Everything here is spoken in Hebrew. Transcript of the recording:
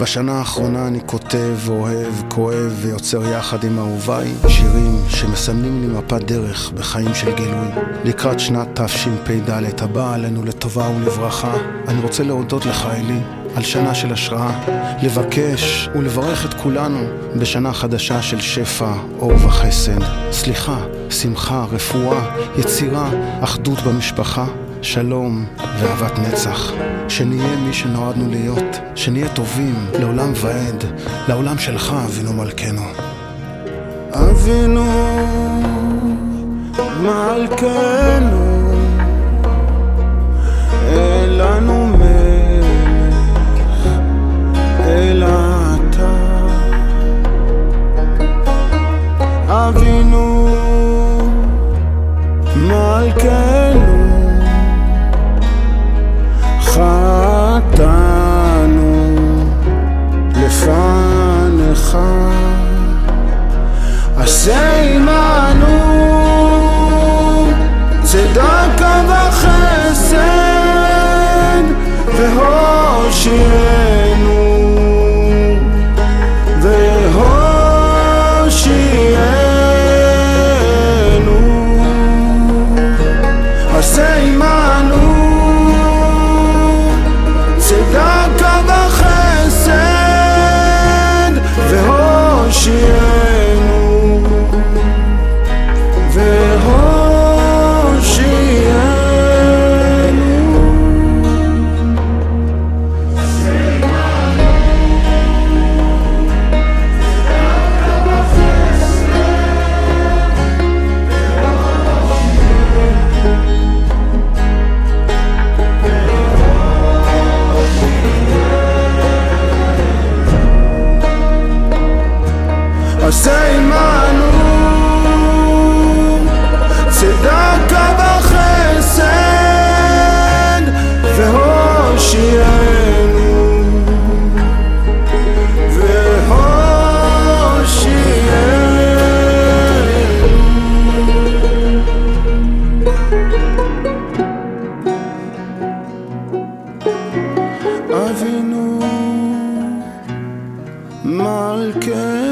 בשנה האחרונה אני כותב, אוהב, כואב ויוצר יחד עם אהוביי שירים שמסמנים לי מפת דרך בחיים של גילוי. לקראת שנת תשפ"ד הבאה עלינו לטובה ולברכה, אני רוצה להודות לך אלי על שנה של השראה, לבקש ולברך את כולנו בשנה חדשה של שפע, אור וחסד, סליחה, שמחה, רפואה, יצירה, אחדות במשפחה. שלום ואהבת נצח, שנהיה מי שנועדנו להיות, שנהיה טובים לעולם ועד, לעולם שלך אבינו מלכנו. אבינו מלכנו, אין לנו מלך, אלא אתה. אבינו מלכנו עשה עמנו צדקה וחסד והושיענו Malken